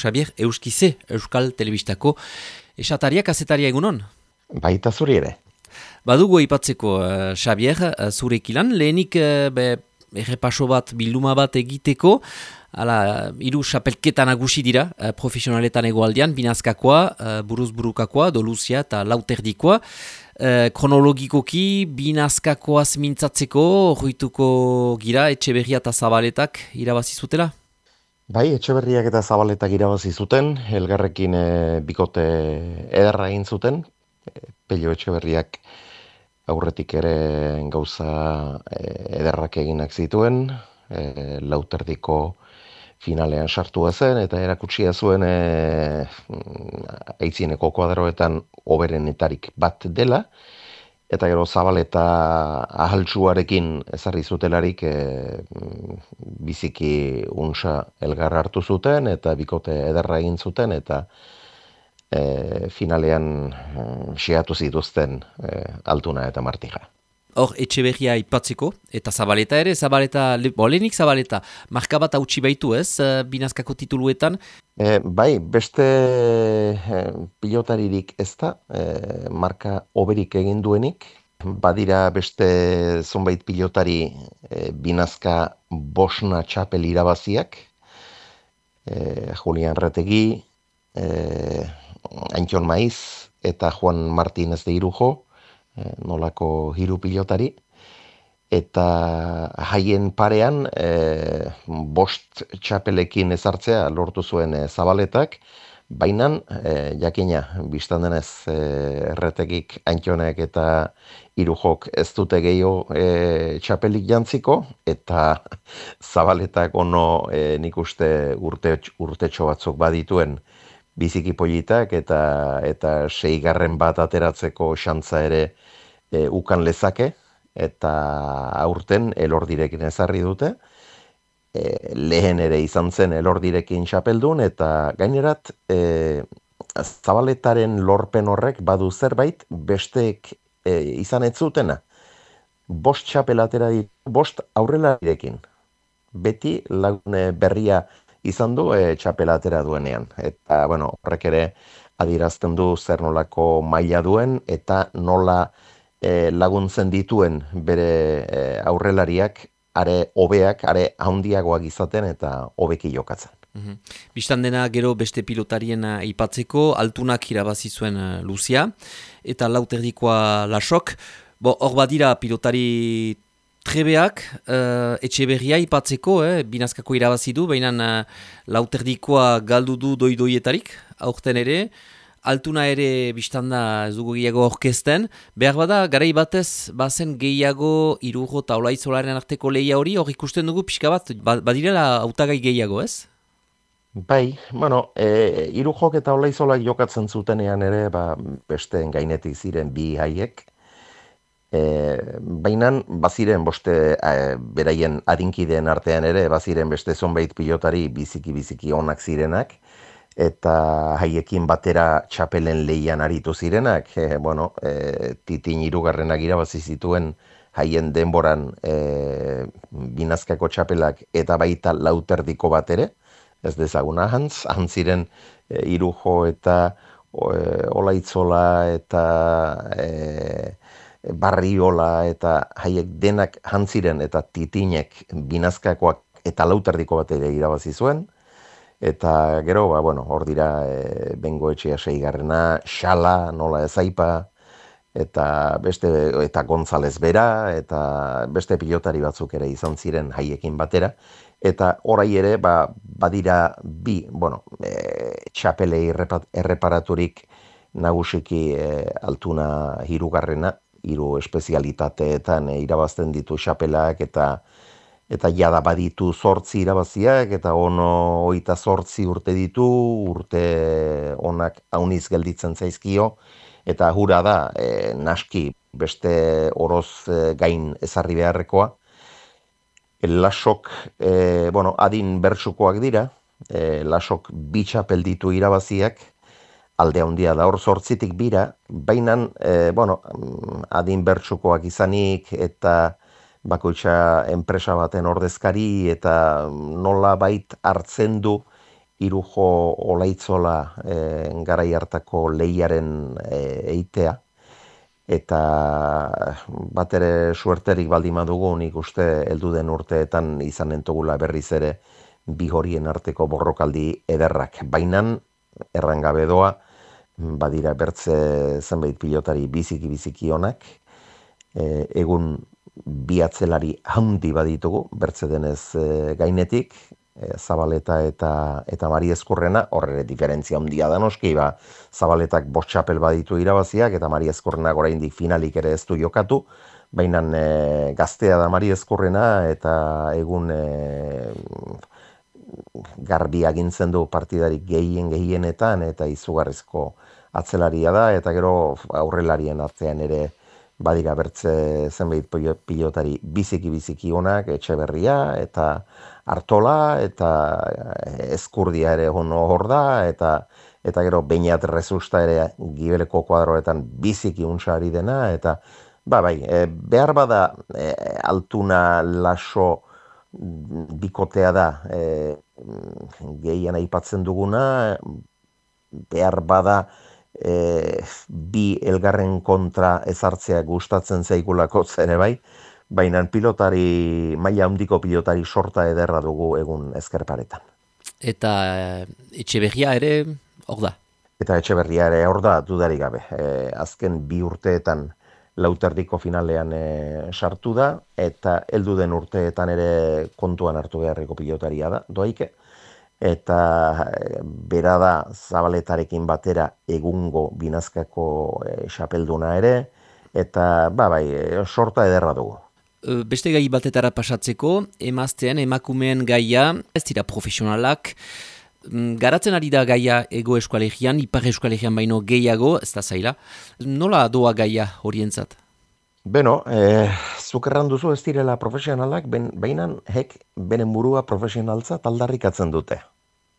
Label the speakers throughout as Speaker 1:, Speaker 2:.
Speaker 1: Xabier Euskize, Euskal Telebistako, esataria, kazetaria egunon?
Speaker 2: Baita zuri ere.
Speaker 1: Badugu ipatzeko, uh, Xabier, uh, zurek ilan, lehenik uh, be, errepaso bat, bilduma bat egiteko, Hala, iru xapelketan agusi dira, uh, profesionaletan egoaldian, binazkakoa, uh, buruz burukakoa, doluzia eta lauterdikoa. Uh, kronologikoki, binazkakoaz mintzatzeko, horretuko gira, etxe berria eta zabaletak irabazizutela?
Speaker 2: Bai, etxe berriak eta zabaletak irabazizuten, elgarrekin e, bikote ederra egin zuten, e, pelio etxe berriak aurretik ere gauza ederrak eginak zituen, e, lauterdiko finalean sartu zen eta erakutsia zuen e, aitzineko kuadroetan oberenetarik bat dela eta gero zabaleta ahaltsuarekin ezarri zutelarik e, biziki unsa elgar hartu zuten eta bikote ederra egin zuten eta e, finalean xeatu zituzten e, altuna eta martija
Speaker 1: hor etxe behia ipatzeko, eta zabaleta ere, zabaleta, bolenik zabaleta, marka bat hautsi baitu ez, uh, binazkako tituluetan?
Speaker 2: E, bai, beste e, pilotaririk ez da, e, marka oberik egin duenik, badira beste zonbait pilotari e, binazka bosna txapel irabaziak, e, Julian Retegi, e, Antion Maiz, eta Juan Martínez de Irujo, Eh, nolako hiru pilotari. Eta haien parean e, bost txapelekin ezartzea lortu zuen e, zabaletak, baina e, jakina, biztan denez e, erretegik antionek eta irujok ez dute gehiago e, txapelik jantziko, eta zabaletak ono e, nik uste urte, urtetxo batzuk badituen biziki politak eta eta seigarren bat ateratzeko xantza ere e, ukan lezake eta aurten elordirekin ezarri dute e, lehen ere izan zen elordirekin xapeldun eta gainerat e, zabaletaren lorpen horrek badu zerbait besteek e, izan ez zutena bost txapelatera ditu, bost aurrela direkin. Beti lagune berria izan du e, txapelatera duenean. Eta, bueno, horrek ere adirazten du zer nolako maila duen eta nola e, laguntzen dituen bere e, aurrelariak are hobeak, are handiagoak izaten eta hobeki jokatzen.
Speaker 1: Mm Bistan dena gero beste pilotarien aipatzeko altunak irabazi zuen Luzia eta lauterdikoa lasok. Bo, hor badira pilotari Trebeak, uh, etxe berria ipatzeko, eh, binazkako irabazi du, baina uh, lauterdikoa galdu du doidoietarik, aurten ere, altuna ere biztanda ez dugu gehiago orkesten, behar bada, gara batez, bazen gehiago irujo eta olaizolaren arteko lehia hori, hor ikusten dugu pixka bat, ba, badirela autagai gehiago, ez?
Speaker 2: Bai, bueno, e, irujok eta olaizolak jokatzen zutenean ere, ba, beste gainetik ziren bi haiek, E, Baina baziren boste e, beraien adinkideen artean ere, baziren beste zonbait pilotari biziki-biziki onak zirenak, eta haiekin batera txapelen lehian aritu zirenak, e, bueno, e, titin irugarrenak irabazi zituen haien denboran e, binazkako txapelak eta baita lauterdiko bat ere, ez dezaguna hantz, hantziren e, irujo eta e, olaitzola eta... E, barriola eta haiek denak jantziren eta titinek binazkakoak eta lauterdiko bat ere irabazi zuen. Eta gero, ba, bueno, hor dira e, bengo etxea seigarrena, xala, nola ezaipa, eta beste eta González bera eta beste pilotari batzuk ere izan ziren haiekin batera eta orai ere ba, badira bi bueno e, txapelei erreparaturik nagusiki e, altuna hirugarrena hiru espezialitateetan e, irabazten ditu xapelak eta eta jada baditu zortzi irabaziak eta ono oita zortzi urte ditu, urte onak hauniz gelditzen zaizkio, eta hura da e, naski beste oroz e, gain ezarri beharrekoa. lasok, e, bueno, adin bertsukoak dira, e, lasok bitxapel ditu irabaziak, alde handia da hor sortzitik bira, baina, e, bueno, adin bertsukoak izanik eta bakoitza enpresa baten ordezkari eta nola bait hartzen du irujo olaitzola e, garai hartako lehiaren e, eitea, eta bat ere suerterik baldi madugu nik uste heldu den urteetan izan entogula berriz ere bi horien arteko borrokaldi ederrak. Bainan, errangabe doa, badira bertze zenbait pilotari biziki biziki honak, e, egun bi atzelari handi baditugu, bertze denez e, gainetik, e, Zabaleta eta eta Mari Eskurrena, horre diferentzia handia da noski, ba, Zabaletak bost txapel baditu irabaziak, eta Mari Eskurrena oraindik finalik ere ez du jokatu, baina e, gaztea da Mari Eskurrena, eta egun e, garbi agintzen du partidarik gehien gehienetan, eta izugarrizko atzelaria da, eta gero aurrelarien artean ere badira bertze zenbait pilotari biziki biziki onak, etxe berria, eta artola, eta eskurdia ere hono hor da, eta eta gero bainat rezusta ere gibeleko kuadroetan biziki unsari dena, eta ba, bai, e, behar bada e, altuna laso bikotea da e, gehian aipatzen duguna, behar bada e, bi elgarren kontra ezartzea gustatzen zaigulako zere bai, baina pilotari, maila handiko pilotari sorta ederra dugu egun ezkerparetan.
Speaker 1: Eta e, etxe berria ere hor da?
Speaker 2: Eta etxe berria ere hor da dudari gabe. E, azken bi urteetan lauterdiko finalean e, sartu da, eta heldu den urteetan ere kontuan hartu beharreko pilotaria da, doaike eta eh, bera da zabaletarekin batera egungo binazkako e, ere, eta ba, bai, sorta ederra dugu.
Speaker 1: Beste gai batetara pasatzeko, emaztean emakumeen gaia, ez dira profesionalak, garatzen ari da gaia ego eskualegian, ipar eskualegian baino gehiago, ez da zaila, nola doa gaia horientzat?
Speaker 2: Beno, e, zuk erran duzu ez direla profesionalak, ben, behinan hek benen burua profesionaltza taldarrikatzen dute.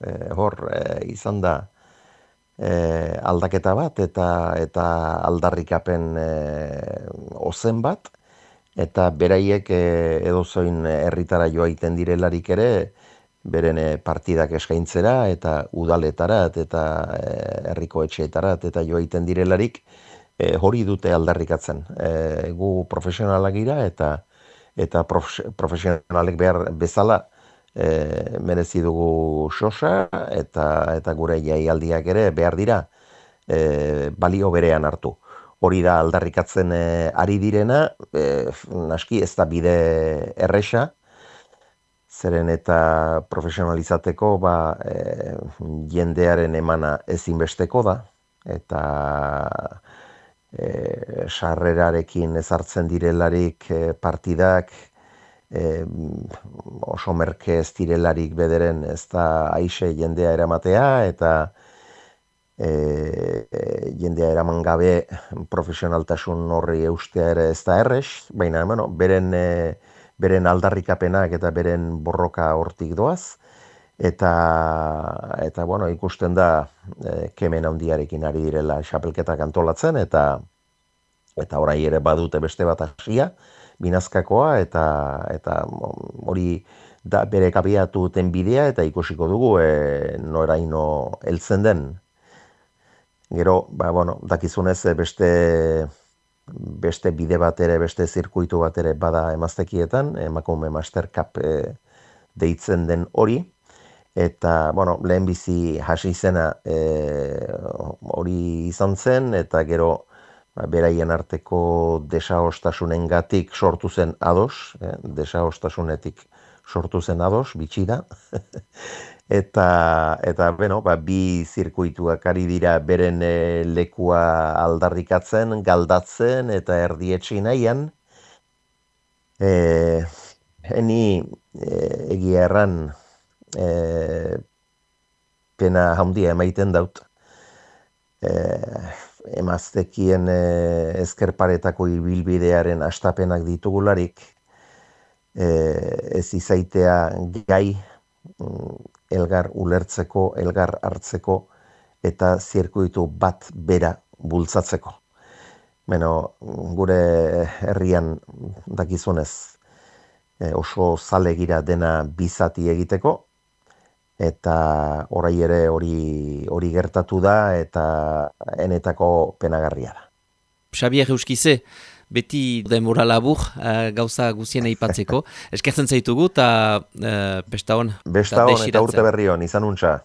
Speaker 2: E, hor, e, izan da e, aldaketa bat eta eta aldarrikapen e, ozen bat, eta beraiek e, edozoin herritara joa iten direlarik ere, beren partidak eskaintzera eta udaletarat eta herriko etxeetarat eta joa iten direlarik, e, hori dute aldarrikatzen. E, gu profesionalak gira eta eta profesionalek behar bezala e, merezi dugu sosa eta eta gure jaialdiak ere behar dira e, balio berean hartu. Hori da aldarrikatzen e, ari direna, e, naski ez da bide erresa, zeren eta profesionalizateko ba, e, jendearen emana ezinbesteko da, eta e, sarrerarekin ezartzen direlarik e, partidak e, oso merke ez direlarik bederen ez da aise jendea eramatea eta e, jendea eraman gabe profesionaltasun horri eustea ere ez da errex, baina bueno, beren, e, beren aldarrikapenak eta beren borroka hortik doaz, eta eta bueno, ikusten da e, kemen handiarekin ari direla xapelketak antolatzen eta eta orai ere badute beste bat hasia binazkakoa eta eta hori da bere kabiatu duten bidea eta ikusiko dugu e, noraino heltzen den. Gero ba bueno dakizunez e, beste beste bide bat ere beste zirkuitu bat ere bada emaztekietan emakume master cup e, deitzen den hori. Eta bueno, lehen bizi hasi zena e, hori izan zen eta gero ba, beraien arteko desaostasunen gatik sortu zen ados, e, desaostasunetik sortu zen ados, bitxi da. eta, eta bueno, ba, bi zirkuituak ari dira beren e, lekua aldarrikatzen, galdatzen eta erdietxi nahian. E, eni e, egia erran, e, pena handia emaiten daut. E, emaztekien e, ezkerparetako ibilbidearen astapenak ditugularik, ez izaitea gai mm, elgar ulertzeko, elgar hartzeko, eta zirkuitu bat bera bultzatzeko. Beno, gure herrian dakizunez, e, oso zalegira dena bizati egiteko, eta orai ere hori hori gertatu da eta enetako penagarria da.
Speaker 1: Xabier Euskize, beti denbora labur uh, gauza guzien aipatzeko. Eskertzen zaitugu eta uh, besta hon.
Speaker 2: Besta hon eta urte berri hon, izan untxa.